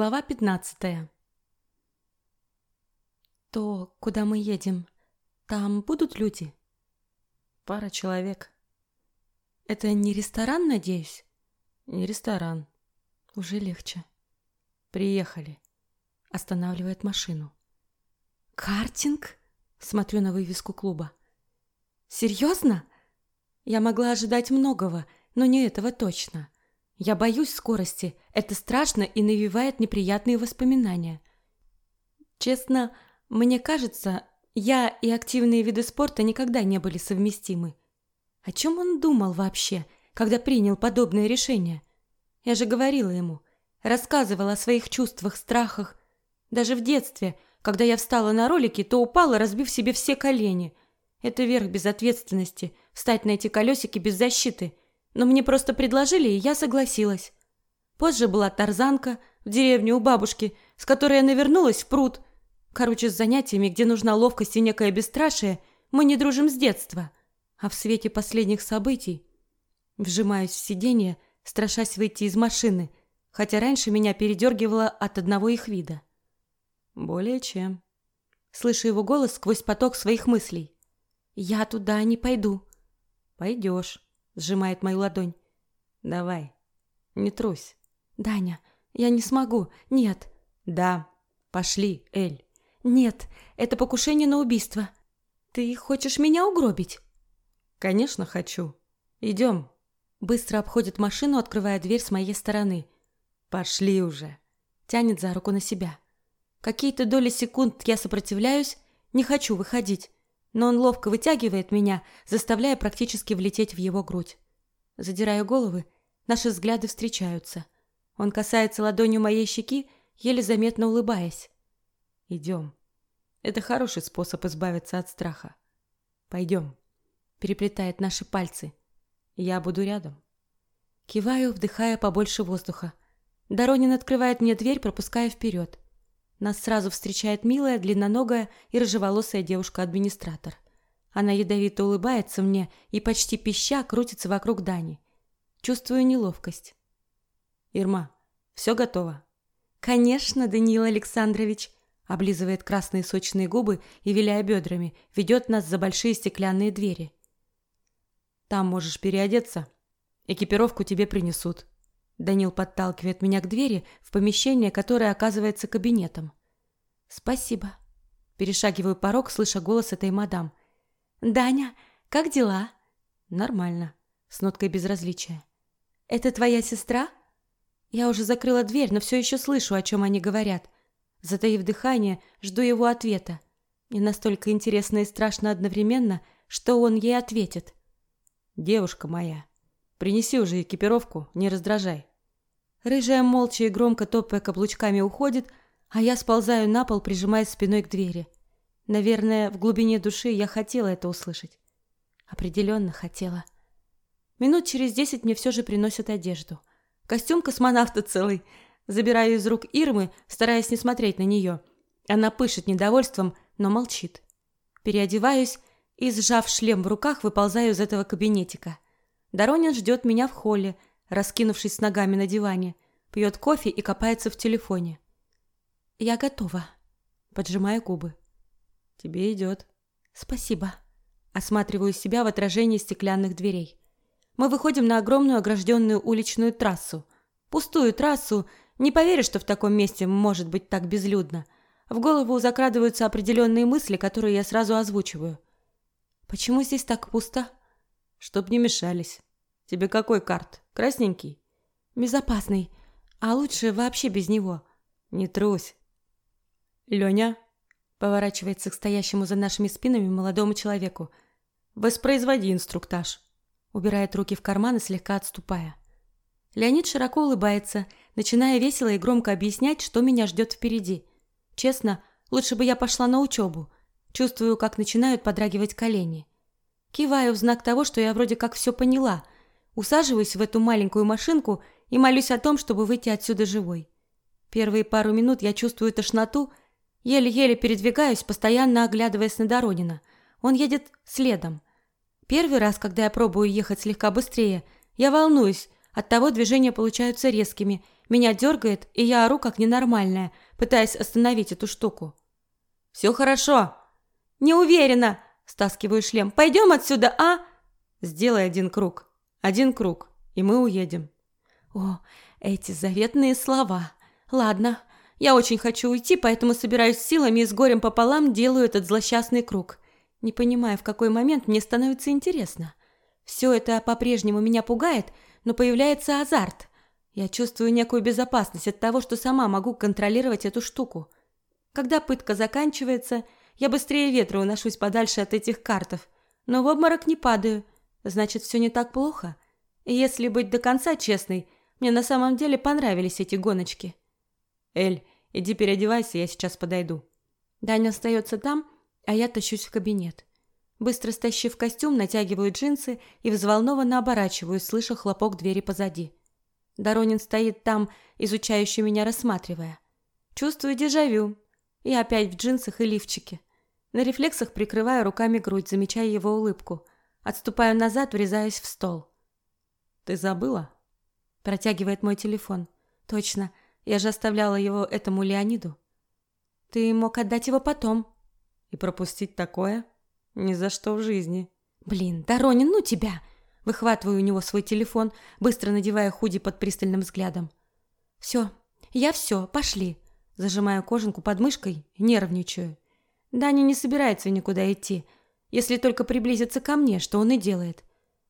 Глава пятнадцатая. То, куда мы едем, там будут люди? Пара человек. Это не ресторан, надеюсь? Не ресторан. Уже легче. Приехали. Останавливает машину. Картинг? Смотрю на вывеску клуба. Серьезно? Я могла ожидать многого, но не этого точно. Я боюсь скорости. Это страшно и навевает неприятные воспоминания. Честно, мне кажется, я и активные виды спорта никогда не были совместимы. О чем он думал вообще, когда принял подобное решение? Я же говорила ему, рассказывала о своих чувствах, страхах. Даже в детстве, когда я встала на ролики, то упала, разбив себе все колени. Это верх безответственности – встать на эти колесики без защиты – но мне просто предложили, и я согласилась. Позже была тарзанка в деревне у бабушки, с которой я навернулась в пруд. Короче, с занятиями, где нужна ловкость и некое бесстрашие, мы не дружим с детства. А в свете последних событий вжимаюсь в сиденье, страшась выйти из машины, хотя раньше меня передергивало от одного их вида. Более чем. Слышу его голос сквозь поток своих мыслей. «Я туда не пойду». «Пойдешь» сжимает мою ладонь. Давай. Не трусь. Даня, я не смогу. Нет. Да. Пошли, Эль. Нет, это покушение на убийство. Ты хочешь меня угробить? Конечно, хочу. Идем. Быстро обходит машину, открывая дверь с моей стороны. Пошли уже. Тянет за руку на себя. Какие-то доли секунд я сопротивляюсь, не хочу выходить но он ловко вытягивает меня, заставляя практически влететь в его грудь. Задираю головы, наши взгляды встречаются. Он касается ладонью моей щеки, еле заметно улыбаясь. «Идем. Это хороший способ избавиться от страха. Пойдем». Переплетает наши пальцы. «Я буду рядом». Киваю, вдыхая побольше воздуха. Доронин открывает мне дверь, пропуская вперед. Нас сразу встречает милая, длинноногая и рыжеволосая девушка-администратор. Она ядовито улыбается мне и почти пища крутится вокруг Дани. Чувствую неловкость. «Ирма, все готово?» «Конечно, Даниил Александрович», облизывает красные сочные губы и, виляя бедрами, ведет нас за большие стеклянные двери. «Там можешь переодеться. Экипировку тебе принесут». Данил подталкивает меня к двери в помещение, которое оказывается кабинетом. Спасибо. Перешагиваю порог, слыша голос этой мадам. Даня, как дела? Нормально, с ноткой безразличия. Это твоя сестра? Я уже закрыла дверь, но все еще слышу, о чем они говорят. Затаив дыхание, жду его ответа. Мне настолько интересно и страшно одновременно, что он ей ответит. Девушка моя, принеси уже экипировку, не раздражай. Рыжая молча и громко топая каблучками уходит, а я сползаю на пол, прижимаясь спиной к двери. Наверное, в глубине души я хотела это услышать. Определенно хотела. Минут через десять мне все же приносят одежду. Костюм космонавта целый. Забираю из рук Ирмы, стараясь не смотреть на нее. Она пышет недовольством, но молчит. Переодеваюсь и, сжав шлем в руках, выползаю из этого кабинетика. Доронин ждет меня в холле, раскинувшись с ногами на диване, пьет кофе и копается в телефоне. Я готова. Поджимаю губы. Тебе идет. Спасибо. Осматриваю себя в отражении стеклянных дверей. Мы выходим на огромную огражденную уличную трассу. Пустую трассу. Не поверишь, что в таком месте может быть так безлюдно. В голову закрадываются определенные мысли, которые я сразу озвучиваю. Почему здесь так пусто? Чтоб не мешались. Тебе какой карт? Красненький? Безопасный. А лучше вообще без него. Не трусь. Леня поворачивается к стоящему за нашими спинами молодому человеку. Воспроизводи инструктаж. Убирает руки в карманы, слегка отступая. Леонид широко улыбается, начиная весело и громко объяснять, что меня ждет впереди. Честно, лучше бы я пошла на учебу. Чувствую, как начинают подрагивать колени. Киваю в знак того, что я вроде как все поняла – Усаживаюсь в эту маленькую машинку и молюсь о том, чтобы выйти отсюда живой. Первые пару минут я чувствую тошноту, еле-еле передвигаюсь, постоянно оглядываясь на Доронина. Он едет следом. Первый раз, когда я пробую ехать слегка быстрее, я волнуюсь, оттого движения получаются резкими, Меня дергает, и я ору как ненормальная, пытаясь остановить эту штуку. «Все хорошо!» «Не уверена!» – стаскиваю шлем. «Пойдем отсюда, а?» «Сделай один круг. Один круг, и мы уедем». О, эти заветные слова. Ладно, я очень хочу уйти, поэтому собираюсь силами и с горем пополам делаю этот злосчастный круг. Не понимая, в какой момент мне становится интересно. Все это по-прежнему меня пугает, но появляется азарт. Я чувствую некую безопасность от того, что сама могу контролировать эту штуку. Когда пытка заканчивается, я быстрее ветра уношусь подальше от этих картов, но в обморок не падаю. Значит, все не так плохо. Если быть до конца честной, мне на самом деле понравились эти гоночки. Эль, иди переодевайся, я сейчас подойду. Даня остается там, а я тащусь в кабинет. Быстро стащив костюм, натягиваю джинсы и взволнованно оборачиваюсь, слыша хлопок двери позади. Доронин стоит там, изучающий меня, рассматривая. Чувствую дежавю. И опять в джинсах и лифчике. На рефлексах прикрываю руками грудь, замечая его улыбку. Отступаю назад, врезаясь в стол. «Ты забыла?» Протягивает мой телефон. «Точно. Я же оставляла его этому Леониду». «Ты мог отдать его потом». «И пропустить такое? Ни за что в жизни». «Блин, Доронин, ну тебя!» Выхватываю у него свой телефон, быстро надевая худи под пристальным взглядом. «Все, я все, пошли». Зажимаю кожанку под мышкой, нервничаю. Даня не собирается никуда идти, если только приблизится ко мне, что он и делает.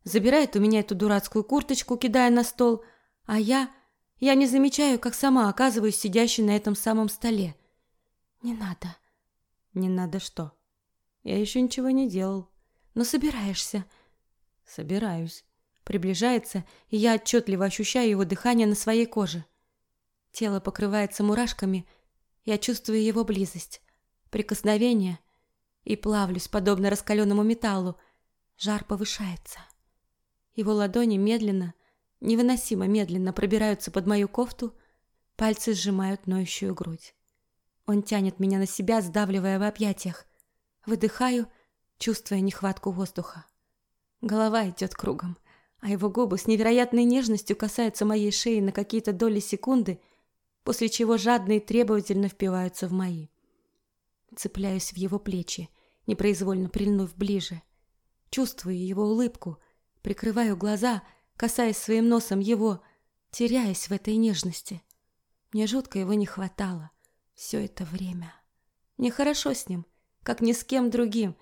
Забирает у меня эту дурацкую курточку, кидая на стол, а я... Я не замечаю, как сама оказываюсь сидящей на этом самом столе. Не надо. Не надо что? Я еще ничего не делал. Но собираешься. Собираюсь. Приближается, и я отчетливо ощущаю его дыхание на своей коже. Тело покрывается мурашками, я чувствую его близость прикосновение и плавлюсь, подобно раскаленному металлу. Жар повышается. Его ладони медленно, невыносимо медленно пробираются под мою кофту, пальцы сжимают ноющую грудь. Он тянет меня на себя, сдавливая в объятиях. Выдыхаю, чувствуя нехватку воздуха. Голова идет кругом, а его губы с невероятной нежностью касаются моей шеи на какие-то доли секунды, после чего жадно и требовательно впиваются в мои. Цепляюсь в его плечи, непроизвольно прильнув ближе. Чувствую его улыбку, прикрываю глаза, касаясь своим носом его, теряясь в этой нежности. Мне жутко его не хватало все это время. Мне хорошо с ним, как ни с кем другим.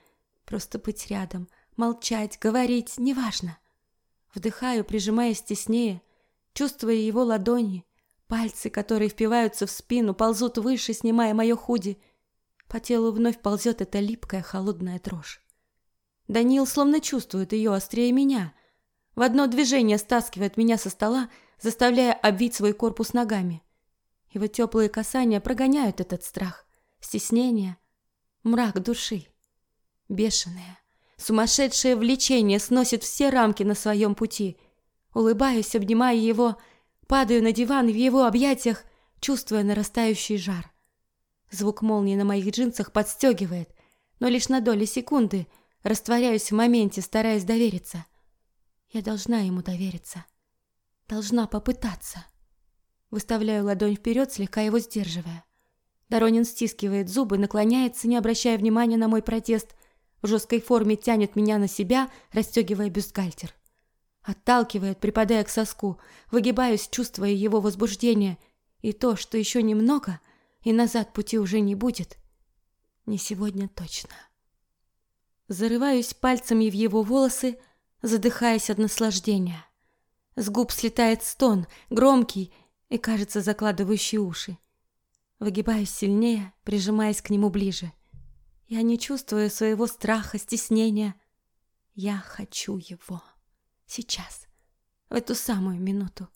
Просто быть рядом, молчать, говорить, неважно. Вдыхаю, прижимаясь теснее, чувствуя его ладони, пальцы, которые впиваются в спину, ползут выше, снимая мое худи, по телу вновь ползет эта липкая холодная дрожь. Даниил словно чувствует ее острее меня. В одно движение стаскивает меня со стола, заставляя обвить свой корпус ногами. Его теплые касания прогоняют этот страх, стеснение, мрак души. Бешеное, сумасшедшее влечение сносит все рамки на своем пути. Улыбаюсь, обнимая его, падаю на диван в его объятиях, чувствуя нарастающий жар. Звук молнии на моих джинсах подстегивает, но лишь на доли секунды растворяюсь в моменте, стараясь довериться. Я должна ему довериться. Должна попытаться. Выставляю ладонь вперед, слегка его сдерживая. Доронин стискивает зубы, наклоняется, не обращая внимания на мой протест, в жесткой форме тянет меня на себя, расстегивая бюстгальтер. Отталкивает, припадая к соску, выгибаюсь, чувствуя его возбуждение, и то, что еще немного, и назад пути уже не будет. Не сегодня точно. Зарываюсь пальцами в его волосы, задыхаясь от наслаждения. С губ слетает стон, громкий и, кажется, закладывающий уши. Выгибаюсь сильнее, прижимаясь к нему ближе. Я не чувствую своего страха, стеснения. Я хочу его. Сейчас. В эту самую минуту.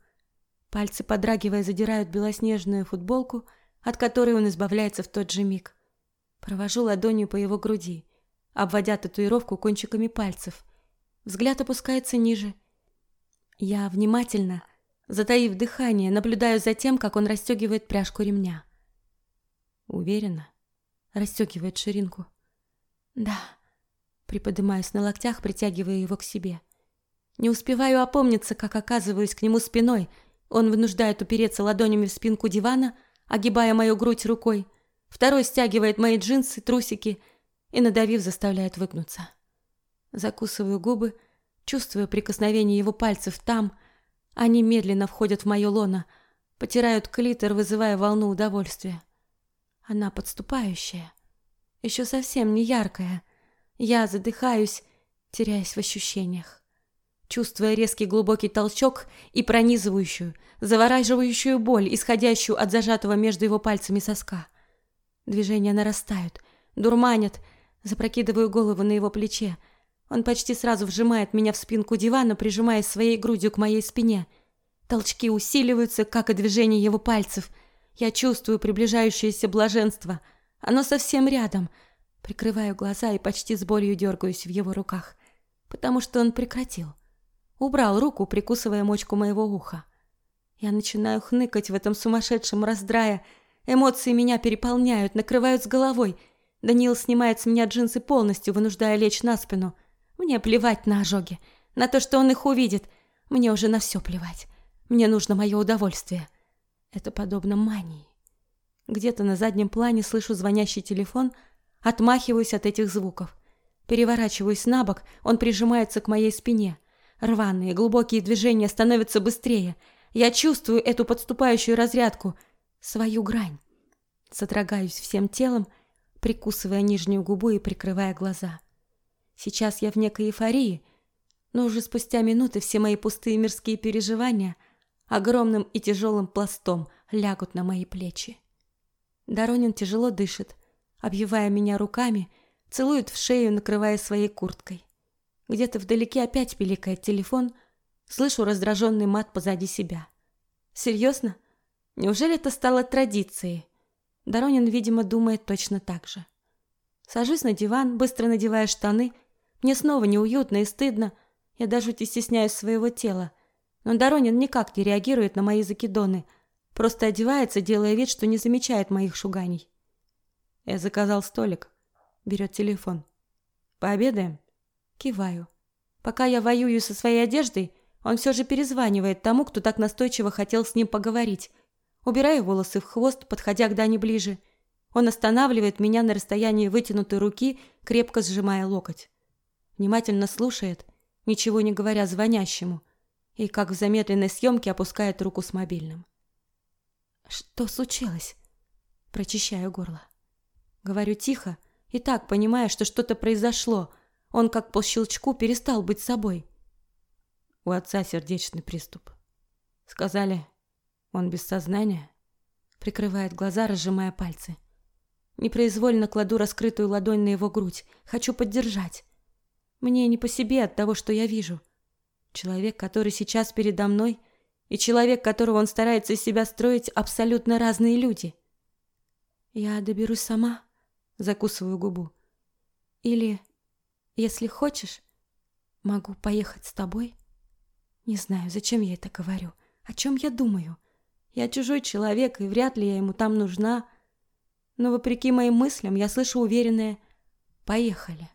Пальцы, подрагивая, задирают белоснежную футболку — от которой он избавляется в тот же миг. Провожу ладонью по его груди, обводя татуировку кончиками пальцев. Взгляд опускается ниже. Я внимательно, затаив дыхание, наблюдаю за тем, как он расстегивает пряжку ремня. Уверенно расстегивает ширинку. Да, приподнимаюсь на локтях, притягивая его к себе. Не успеваю опомниться, как оказываюсь к нему спиной, Он вынуждает упереться ладонями в спинку дивана, огибая мою грудь рукой. Второй стягивает мои джинсы, трусики и, надавив, заставляет выгнуться. Закусываю губы, чувствую прикосновение его пальцев там. Они медленно входят в мое лоно, потирают клитор, вызывая волну удовольствия. Она подступающая, еще совсем не яркая. Я задыхаюсь, теряясь в ощущениях. Чувствуя резкий глубокий толчок и пронизывающую, завораживающую боль, исходящую от зажатого между его пальцами соска. Движения нарастают, дурманят, запрокидываю голову на его плече. Он почти сразу вжимает меня в спинку дивана, прижимая своей грудью к моей спине. Толчки усиливаются, как и движение его пальцев. Я чувствую приближающееся блаженство. Оно совсем рядом. Прикрываю глаза и почти с болью дергаюсь в его руках, потому что он прекратил. Убрал руку, прикусывая мочку моего уха. Я начинаю хныкать в этом сумасшедшем раздрае. Эмоции меня переполняют, накрывают с головой. Даниил снимает с меня джинсы полностью, вынуждая лечь на спину. Мне плевать на ожоги, на то, что он их увидит. Мне уже на все плевать. Мне нужно мое удовольствие. Это подобно мании. Где-то на заднем плане слышу звонящий телефон, отмахиваюсь от этих звуков. Переворачиваюсь на бок, он прижимается к моей спине. Рваные, глубокие движения становятся быстрее. Я чувствую эту подступающую разрядку, свою грань. Содрогаюсь всем телом, прикусывая нижнюю губу и прикрывая глаза. Сейчас я в некой эйфории, но уже спустя минуты все мои пустые мирские переживания огромным и тяжелым пластом лягут на мои плечи. Доронин тяжело дышит, обвивая меня руками, целует в шею, накрывая своей курткой. Где-то вдалеке опять пиликает телефон, слышу раздраженный мат позади себя. Серьезно? Неужели это стало традицией? Доронин, видимо, думает точно так же. Сажусь на диван, быстро надевая штаны. Мне снова неуютно и стыдно. Я даже стесняюсь своего тела. Но Доронин никак не реагирует на мои закидоны. Просто одевается, делая вид, что не замечает моих шуганий. Я заказал столик. Берет телефон. Пообедаем? Киваю. Пока я воюю со своей одеждой, он все же перезванивает тому, кто так настойчиво хотел с ним поговорить. Убираю волосы в хвост, подходя к Дане ближе. Он останавливает меня на расстоянии вытянутой руки, крепко сжимая локоть. Внимательно слушает, ничего не говоря звонящему, и, как в замедленной съемке, опускает руку с мобильным. «Что случилось?» Прочищаю горло. Говорю тихо и так, понимая, что что-то произошло. Он, как по щелчку, перестал быть собой. У отца сердечный приступ. Сказали, он без сознания. Прикрывает глаза, разжимая пальцы. Непроизвольно кладу раскрытую ладонь на его грудь. Хочу поддержать. Мне не по себе от того, что я вижу. Человек, который сейчас передо мной – и человек, которого он старается из себя строить, абсолютно разные люди. Я доберусь сама, закусываю губу. Или, если хочешь, могу поехать с тобой. Не знаю, зачем я это говорю, о чем я думаю. Я чужой человек, и вряд ли я ему там нужна. Но вопреки моим мыслям я слышу уверенное «поехали».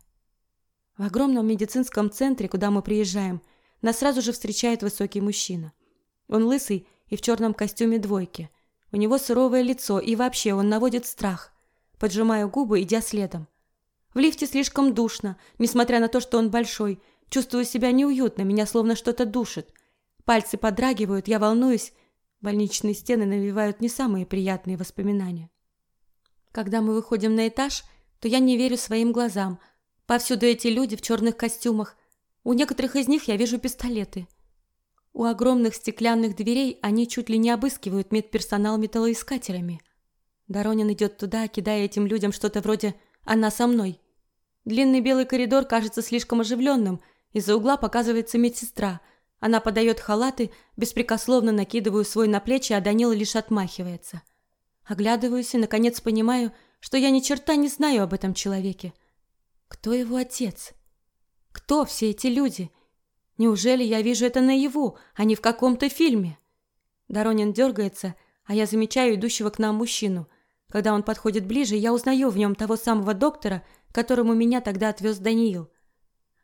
В огромном медицинском центре, куда мы приезжаем, нас сразу же встречает высокий мужчина – он лысый и в черном костюме двойки. У него суровое лицо, и вообще он наводит страх. Поджимаю губы, идя следом. В лифте слишком душно, несмотря на то, что он большой. Чувствую себя неуютно, меня словно что-то душит. Пальцы подрагивают, я волнуюсь. Больничные стены навевают не самые приятные воспоминания. Когда мы выходим на этаж, то я не верю своим глазам. Повсюду эти люди в черных костюмах. У некоторых из них я вижу пистолеты. У огромных стеклянных дверей они чуть ли не обыскивают медперсонал металлоискателями. Доронин идет туда, кидая этим людям что-то вроде «она со мной». Длинный белый коридор кажется слишком оживленным. Из-за угла показывается медсестра. Она подает халаты, беспрекословно накидываю свой на плечи, а Данила лишь отмахивается. Оглядываюсь и, наконец, понимаю, что я ни черта не знаю об этом человеке. Кто его отец? Кто все эти люди? Неужели я вижу это наяву, а не в каком-то фильме? Доронин дергается, а я замечаю идущего к нам мужчину. Когда он подходит ближе, я узнаю в нем того самого доктора, которому меня тогда отвез Даниил.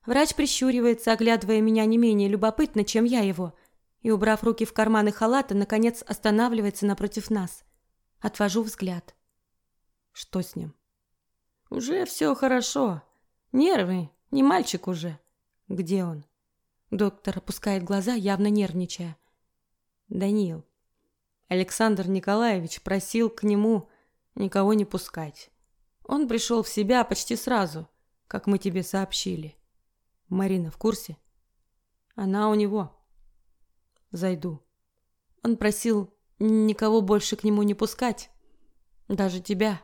Врач прищуривается, оглядывая меня не менее любопытно, чем я его, и, убрав руки в карманы халата, наконец останавливается напротив нас. Отвожу взгляд. Что с ним? Уже все хорошо. Нервы, не мальчик уже. Где он? Доктор опускает глаза, явно нервничая. Даниил. Александр Николаевич просил к нему никого не пускать. Он пришел в себя почти сразу, как мы тебе сообщили. Марина в курсе? Она у него. Зайду. Он просил никого больше к нему не пускать. Даже тебя.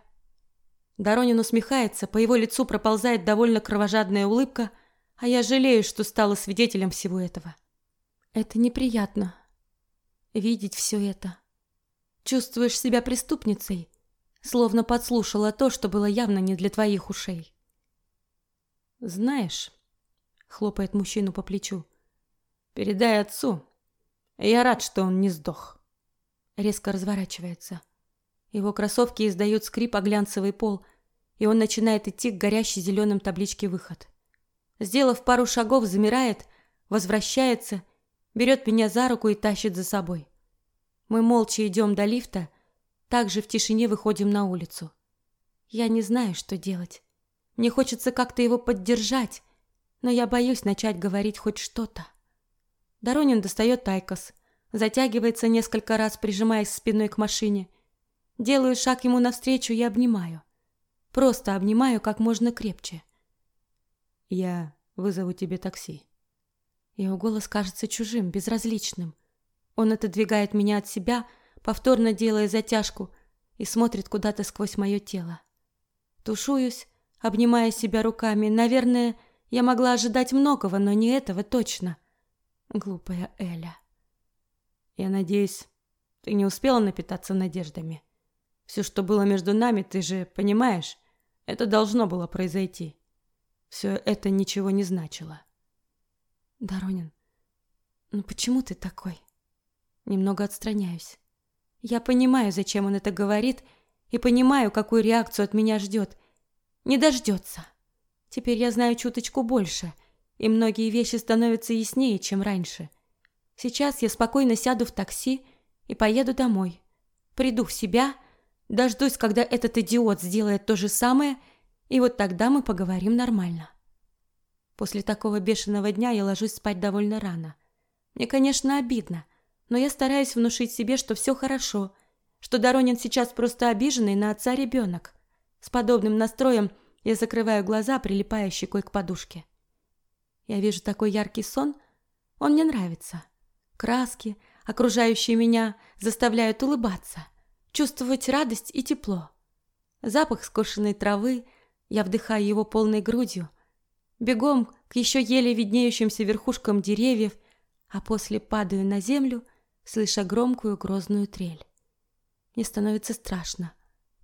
Доронин усмехается, по его лицу проползает довольно кровожадная улыбка, а я жалею, что стала свидетелем всего этого. Это неприятно. Видеть все это. Чувствуешь себя преступницей, словно подслушала то, что было явно не для твоих ушей. Знаешь, хлопает мужчину по плечу. Передай отцу. Я рад, что он не сдох. Резко разворачивается. Его кроссовки издают скрип о глянцевый пол, и он начинает идти к горящей зеленым табличке «Выход». Сделав пару шагов, замирает, возвращается, берет меня за руку и тащит за собой. Мы молча идем до лифта, также в тишине выходим на улицу. Я не знаю, что делать. Мне хочется как-то его поддержать, но я боюсь начать говорить хоть что-то. Доронин достает IQOS, затягивается несколько раз, прижимаясь спиной к машине. Делаю шаг ему навстречу и обнимаю. Просто обнимаю как можно крепче. Я вызову тебе такси. Его голос кажется чужим, безразличным. Он отодвигает меня от себя, повторно делая затяжку, и смотрит куда-то сквозь мое тело. Тушуюсь, обнимая себя руками. Наверное, я могла ожидать многого, но не этого точно. Глупая Эля. Я надеюсь, ты не успела напитаться надеждами. Все, что было между нами, ты же понимаешь, это должно было произойти. Все это ничего не значило. Доронин, ну почему ты такой? Немного отстраняюсь. Я понимаю, зачем он это говорит, и понимаю, какую реакцию от меня ждет. Не дождется. Теперь я знаю чуточку больше, и многие вещи становятся яснее, чем раньше. Сейчас я спокойно сяду в такси и поеду домой. Приду в себя, дождусь, когда этот идиот сделает то же самое, и вот тогда мы поговорим нормально. После такого бешеного дня я ложусь спать довольно рано. Мне, конечно, обидно, но я стараюсь внушить себе, что все хорошо, что Доронин сейчас просто обиженный на отца ребенок. С подобным настроем – я закрываю глаза, прилипая щекой к подушке. Я вижу такой яркий сон. Он мне нравится. Краски, окружающие меня, заставляют улыбаться, чувствовать радость и тепло. Запах скошенной травы, я вдыхаю его полной грудью, бегом к еще еле виднеющимся верхушкам деревьев, а после падаю на землю, слыша громкую грозную трель. Мне становится страшно.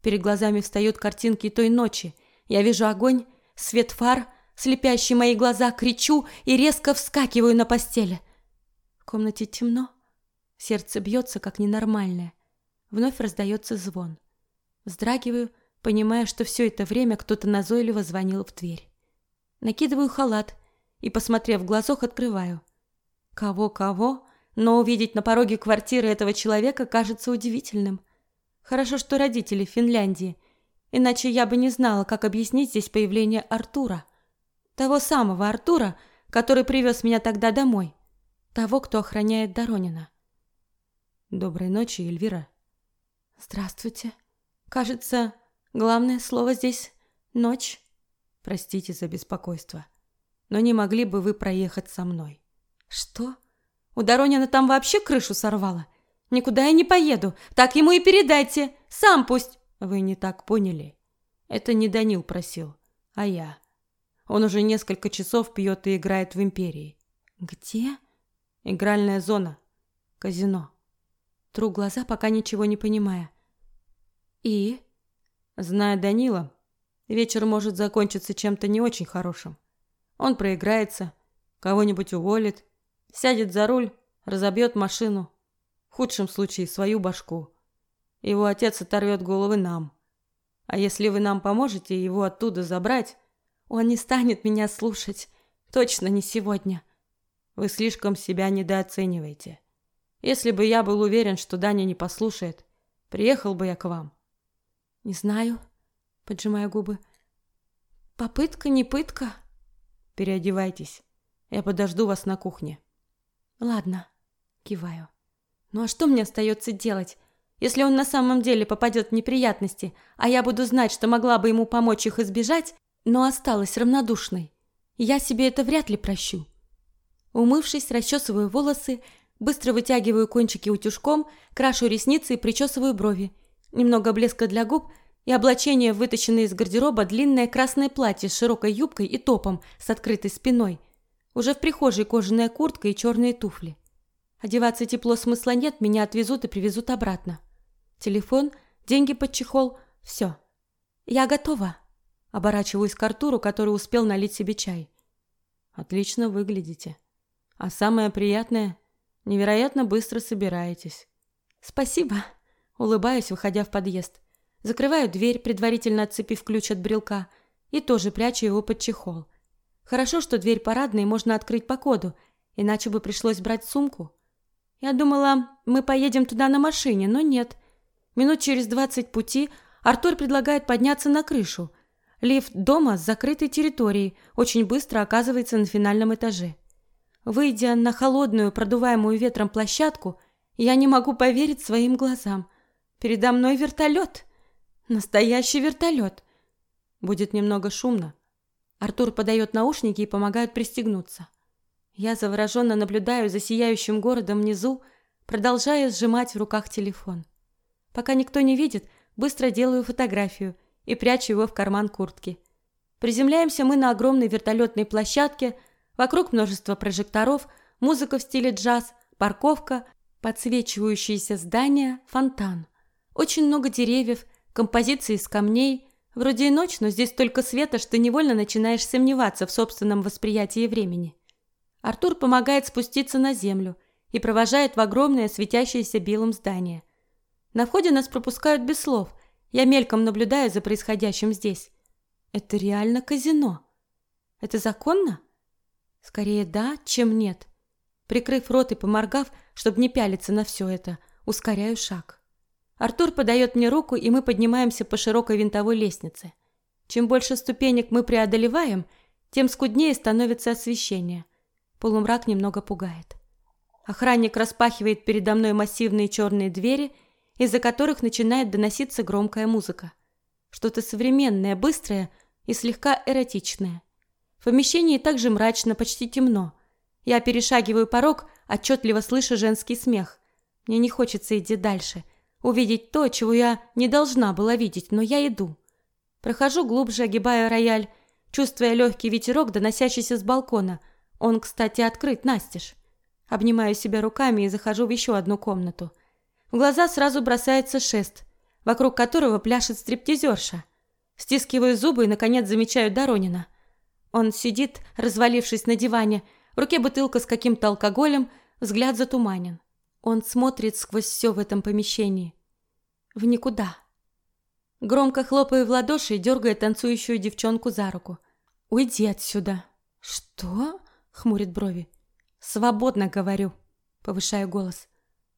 Перед глазами встают картинки той ночи, я вижу огонь, свет фар, слепящие мои глаза, кричу и резко вскакиваю на постели. В комнате темно, сердце бьется как ненормальное. Вновь раздается звон. Вздрагиваю, понимая, что все это время кто-то назойливо звонил в дверь. Накидываю халат и, посмотрев в глазок, открываю. Кого-кого, но увидеть на пороге квартиры этого человека кажется удивительным. Хорошо, что родители в Финляндии, Иначе я бы не знала, как объяснить здесь появление Артура. Того самого Артура, который привез меня тогда домой. Того, кто охраняет Доронина. Доброй ночи, Эльвира. Здравствуйте. Кажется, главное слово здесь ночь. Простите за беспокойство, но не могли бы вы проехать со мной? Что? У Доронина там вообще крышу сорвало? Никуда я не поеду. Так ему и передайте. Сам пусть вы не так поняли. Это не Данил просил, а я. Он уже несколько часов пьет и играет в Империи. Где? Игральная зона. Казино. Тру глаза, пока ничего не понимая. И? Зная Данила, вечер может закончиться чем-то не очень хорошим. Он проиграется, кого-нибудь уволит, сядет за руль, разобьет машину. В худшем случае свою башку. Его отец оторвет головы нам. А если вы нам поможете его оттуда забрать, он не станет меня слушать. Точно не сегодня. Вы слишком себя недооцениваете. Если бы я был уверен, что Даня не послушает, приехал бы я к вам. Не знаю, поджимая губы. Попытка не пытка. Переодевайтесь. Я подожду вас на кухне. Ладно, киваю. Ну а что мне остается делать? Если он на самом деле попадет в неприятности, а я буду знать, что могла бы ему помочь их избежать, но осталась равнодушной, я себе это вряд ли прощу. Умывшись, расчесываю волосы, быстро вытягиваю кончики утюжком, крашу ресницы и причесываю брови. Немного блеска для губ и облачение, вытащенное из гардероба, длинное красное платье с широкой юбкой и топом с открытой спиной. Уже в прихожей кожаная куртка и черные туфли. Одеваться тепло смысла нет, меня отвезут и привезут обратно. Телефон, деньги под чехол, все. Я готова. Оборачиваюсь к Артуру, который успел налить себе чай. Отлично выглядите. А самое приятное, невероятно быстро собираетесь. Спасибо. Улыбаюсь, выходя в подъезд. Закрываю дверь, предварительно отцепив ключ от брелка, и тоже прячу его под чехол. Хорошо, что дверь парадной можно открыть по коду, иначе бы пришлось брать сумку. Я думала, мы поедем туда на машине, но нет. Минут через двадцать пути Артур предлагает подняться на крышу. Лифт дома с закрытой территорией очень быстро оказывается на финальном этаже. Выйдя на холодную, продуваемую ветром площадку, я не могу поверить своим глазам. Передо мной вертолет. Настоящий вертолет. Будет немного шумно. Артур подает наушники и помогает пристегнуться. Я завороженно наблюдаю за сияющим городом внизу, продолжая сжимать в руках телефон. Пока никто не видит, быстро делаю фотографию и прячу его в карман куртки. Приземляемся мы на огромной вертолетной площадке – Вокруг множество прожекторов, музыка в стиле джаз, парковка, подсвечивающиеся здания, фонтан. Очень много деревьев, композиции из камней. Вроде и ночь, но здесь столько света, что невольно начинаешь сомневаться в собственном восприятии времени. Артур помогает спуститься на землю и провожает в огромное светящееся белым здание. На входе нас пропускают без слов. Я мельком наблюдаю за происходящим здесь. Это реально казино. Это законно? Скорее да, чем нет. Прикрыв рот и поморгав, чтобы не пялиться на все это, ускоряю шаг. Артур подает мне руку, и мы поднимаемся по широкой винтовой лестнице. Чем больше ступенек мы преодолеваем, тем скуднее становится освещение. Полумрак немного пугает. Охранник распахивает передо мной массивные черные двери, из-за которых начинает доноситься громкая музыка. Что-то современное, быстрое и слегка эротичное. В помещении также мрачно, почти темно. Я перешагиваю порог, отчетливо слыша женский смех. Мне не хочется идти дальше, увидеть то, чего я не должна была видеть, но я иду. Прохожу глубже, огибая рояль, чувствуя легкий ветерок, доносящийся с балкона. Он, кстати, открыт настежь. Обнимаю себя руками и захожу в еще одну комнату. В глаза сразу бросается шест, вокруг которого пляшет стриптизерша. Стискиваю зубы и, наконец, замечаю Доронина. Он сидит, развалившись на диване, в руке бутылка с каким-то алкоголем, взгляд затуманен. Он смотрит сквозь все в этом помещении. В никуда. Громко хлопая в ладоши, дергая танцующую девчонку за руку. «Уйди отсюда!» «Что?» — хмурит брови. «Свободно говорю», — повышаю голос.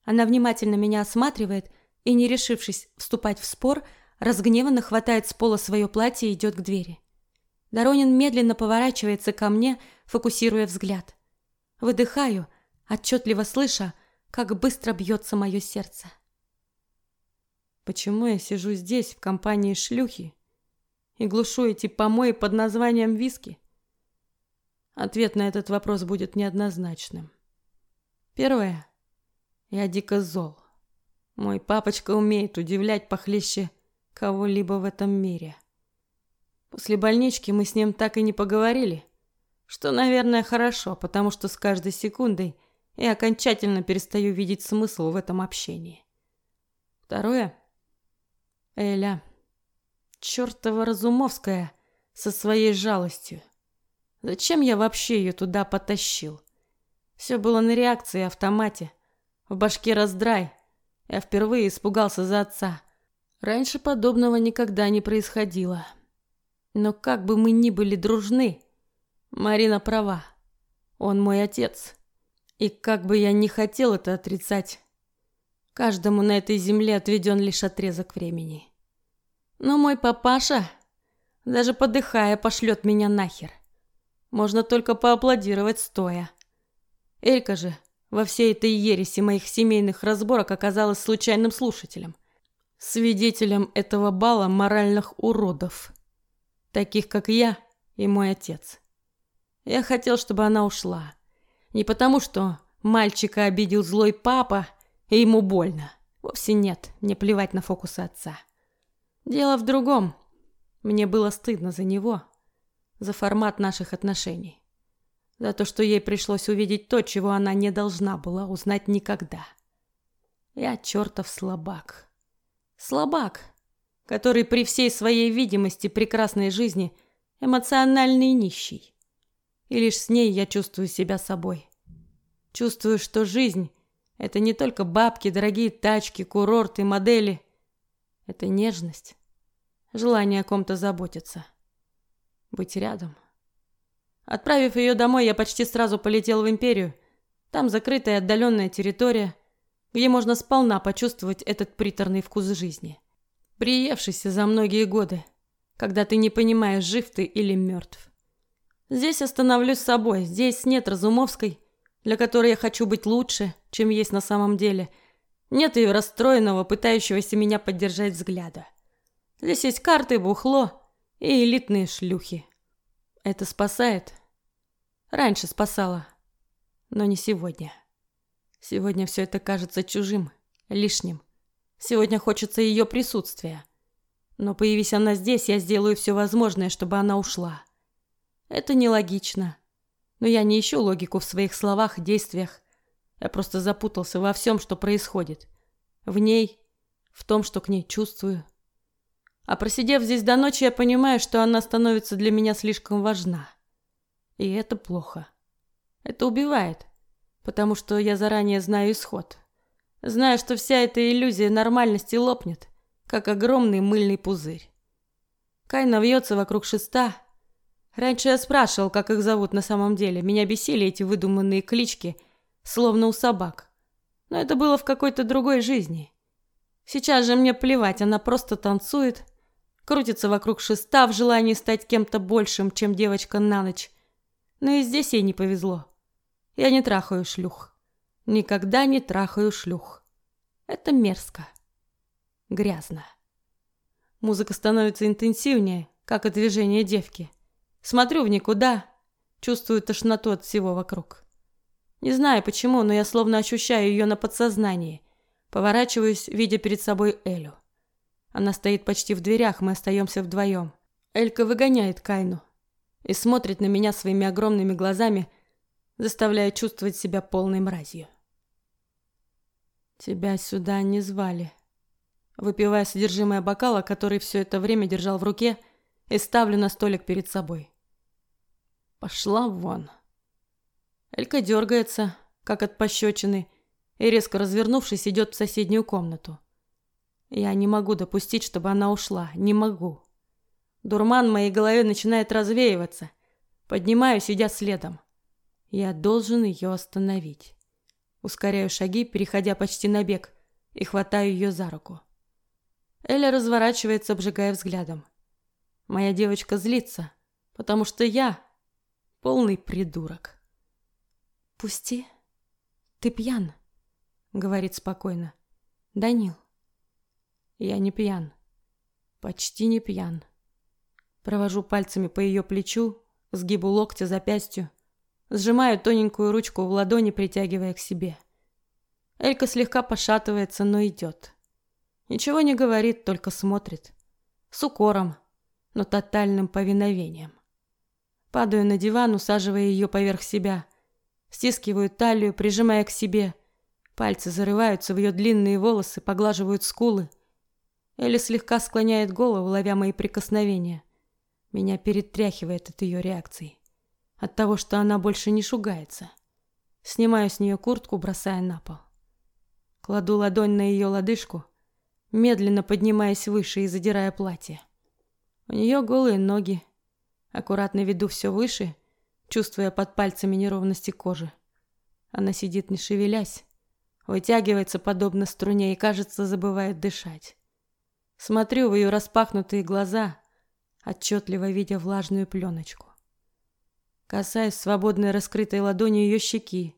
Она внимательно меня осматривает и, не решившись вступать в спор, разгневанно хватает с пола свое платье и идет к двери. Доронин медленно поворачивается ко мне, фокусируя взгляд. Выдыхаю, отчетливо слыша, как быстро бьется мое сердце. Почему я сижу здесь в компании шлюхи и глушу эти помои под названием виски? Ответ на этот вопрос будет неоднозначным. Первое. Я дико зол. Мой папочка умеет удивлять похлеще кого-либо в этом мире. После больнички мы с ним так и не поговорили, что, наверное, хорошо, потому что с каждой секундой я окончательно перестаю видеть смысл в этом общении. Второе. Эля. Чёртова Разумовская со своей жалостью. Зачем я вообще ее туда потащил? Все было на реакции автомате. В башке раздрай. Я впервые испугался за отца. Раньше подобного никогда не происходило. Но как бы мы ни были дружны, Марина права. Он мой отец. И как бы я ни хотел это отрицать, каждому на этой земле отведен лишь отрезок времени. Но мой папаша, даже подыхая, пошлет меня нахер. Можно только поаплодировать стоя. Элька же во всей этой ереси моих семейных разборок оказалась случайным слушателем, свидетелем этого бала моральных уродов, таких как я и мой отец. Я хотел, чтобы она ушла. Не потому, что мальчика обидел злой папа, и ему больно. Вовсе нет, мне плевать на фокусы отца. Дело в другом. Мне было стыдно за него, за формат наших отношений. За то, что ей пришлось увидеть то, чего она не должна была узнать никогда. Я чертов слабак. Слабак, который при всей своей видимости прекрасной жизни эмоциональный нищий. И лишь с ней я чувствую себя собой. Чувствую, что жизнь – это не только бабки, дорогие тачки, курорты, модели. Это нежность, желание о ком-то заботиться, быть рядом. Отправив ее домой, я почти сразу полетел в Империю. Там закрытая отдаленная территория, где можно сполна почувствовать этот приторный вкус жизни. Приевшийся за многие годы, когда ты не понимаешь, жив ты или мертв. Здесь остановлюсь с собой, здесь нет Разумовской, для которой я хочу быть лучше, чем есть на самом деле. Нет ее расстроенного, пытающегося меня поддержать взгляда. Здесь есть карты, бухло и элитные шлюхи. Это спасает. Раньше спасало, но не сегодня. Сегодня все это кажется чужим, лишним. Сегодня хочется ее присутствия. Но появись она здесь, я сделаю все возможное, чтобы она ушла. Это нелогично. Но я не ищу логику в своих словах, действиях. Я просто запутался во всем, что происходит. В ней, в том, что к ней чувствую. А просидев здесь до ночи, я понимаю, что она становится для меня слишком важна. И это плохо. Это убивает, потому что я заранее знаю исход. Знаю, что вся эта иллюзия нормальности лопнет, как огромный мыльный пузырь. Кайна вьется вокруг шеста. Раньше я спрашивал, как их зовут на самом деле. Меня бесили эти выдуманные клички, словно у собак. Но это было в какой-то другой жизни. Сейчас же мне плевать, она просто танцует – крутится вокруг шеста в желании стать кем-то большим, чем девочка на ночь. Но и здесь ей не повезло. Я не трахаю шлюх. Никогда не трахаю шлюх. Это мерзко. Грязно. Музыка становится интенсивнее, как и движение девки. Смотрю в никуда, чувствую тошноту от всего вокруг. Не знаю почему, но я словно ощущаю ее на подсознании. Поворачиваюсь, видя перед собой Элю. Она стоит почти в дверях, мы остаемся вдвоем. Элька выгоняет Кайну и смотрит на меня своими огромными глазами, заставляя чувствовать себя полной мразью. «Тебя сюда не звали», выпивая содержимое бокала, который все это время держал в руке, и ставлю на столик перед собой. Пошла вон. Элька дергается, как от пощечины, и, резко развернувшись, идет в соседнюю комнату. Я не могу допустить, чтобы она ушла. Не могу. Дурман в моей голове начинает развеиваться. Поднимаюсь, идя следом. Я должен ее остановить. Ускоряю шаги, переходя почти на бег, и хватаю ее за руку. Эля разворачивается, обжигая взглядом. Моя девочка злится, потому что я полный придурок. «Пусти. Ты пьян», — говорит спокойно. «Данил». Я не пьян. Почти не пьян. Провожу пальцами по ее плечу, сгибу локтя запястью, сжимаю тоненькую ручку в ладони, притягивая к себе. Элька слегка пошатывается, но идет. Ничего не говорит, только смотрит. С укором, но тотальным повиновением. Падаю на диван, усаживая ее поверх себя. Стискиваю талию, прижимая к себе. Пальцы зарываются в ее длинные волосы, поглаживают скулы. Элли слегка склоняет голову, ловя мои прикосновения. Меня перетряхивает от ее реакции. От того, что она больше не шугается. Снимаю с нее куртку, бросая на пол. Кладу ладонь на ее лодыжку, медленно поднимаясь выше и задирая платье. У нее голые ноги. Аккуратно веду все выше, чувствуя под пальцами неровности кожи. Она сидит не шевелясь, вытягивается подобно струне и, кажется, забывает дышать. Смотрю в ее распахнутые глаза, отчетливо видя влажную пленочку. Касаясь свободной раскрытой ладонью ее щеки,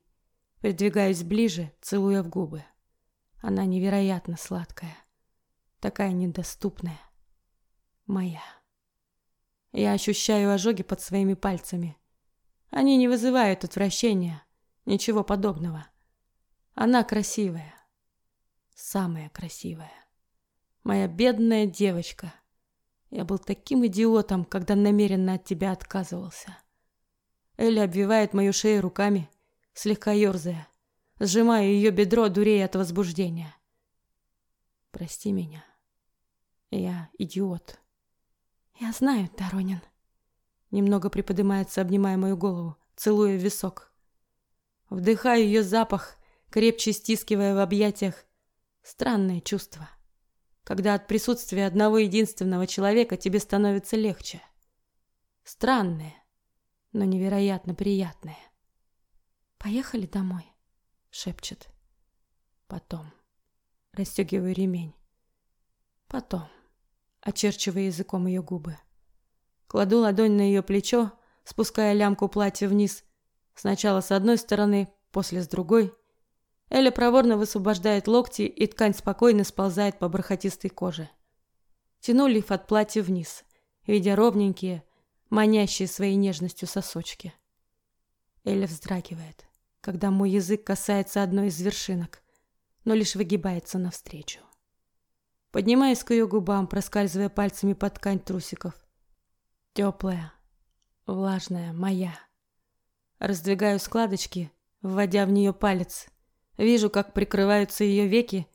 придвигаюсь ближе, целуя в губы. Она невероятно сладкая, такая недоступная, моя. Я ощущаю ожоги под своими пальцами. Они не вызывают отвращения, ничего подобного. Она красивая, самая красивая. Моя бедная девочка. Я был таким идиотом, когда намеренно от тебя отказывался. Элли обвивает мою шею руками, слегка ерзая. Сжимаю ее бедро, дурея от возбуждения. Прости меня. Я идиот. Я знаю, Доронин. Немного приподнимается, обнимая мою голову, целуя в висок. Вдыхаю ее запах, крепче стискивая в объятиях. Странное чувство когда от присутствия одного единственного человека тебе становится легче. Странное, но невероятно приятное. «Поехали домой», — шепчет. Потом. Расстегиваю ремень. Потом. Очерчивая языком ее губы. Кладу ладонь на ее плечо, спуская лямку платья вниз. Сначала с одной стороны, после с другой. Эля проворно высвобождает локти, и ткань спокойно сползает по бархатистой коже. Тяну лиф от платья вниз, видя ровненькие, манящие своей нежностью сосочки. Эля вздрагивает, когда мой язык касается одной из вершинок, но лишь выгибается навстречу. Поднимаюсь к ее губам, проскальзывая пальцами под ткань трусиков. Теплая, влажная, моя. Раздвигаю складочки, вводя в нее палец – Вижу, как прикрываются ее веки,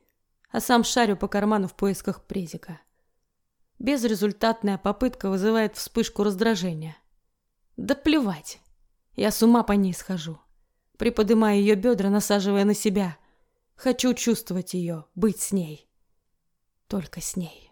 а сам шарю по карману в поисках презика. Безрезультатная попытка вызывает вспышку раздражения. Да плевать. Я с ума по ней схожу. Приподнимаю ее бедра, насаживая на себя. Хочу чувствовать ее, быть с ней. Только с ней.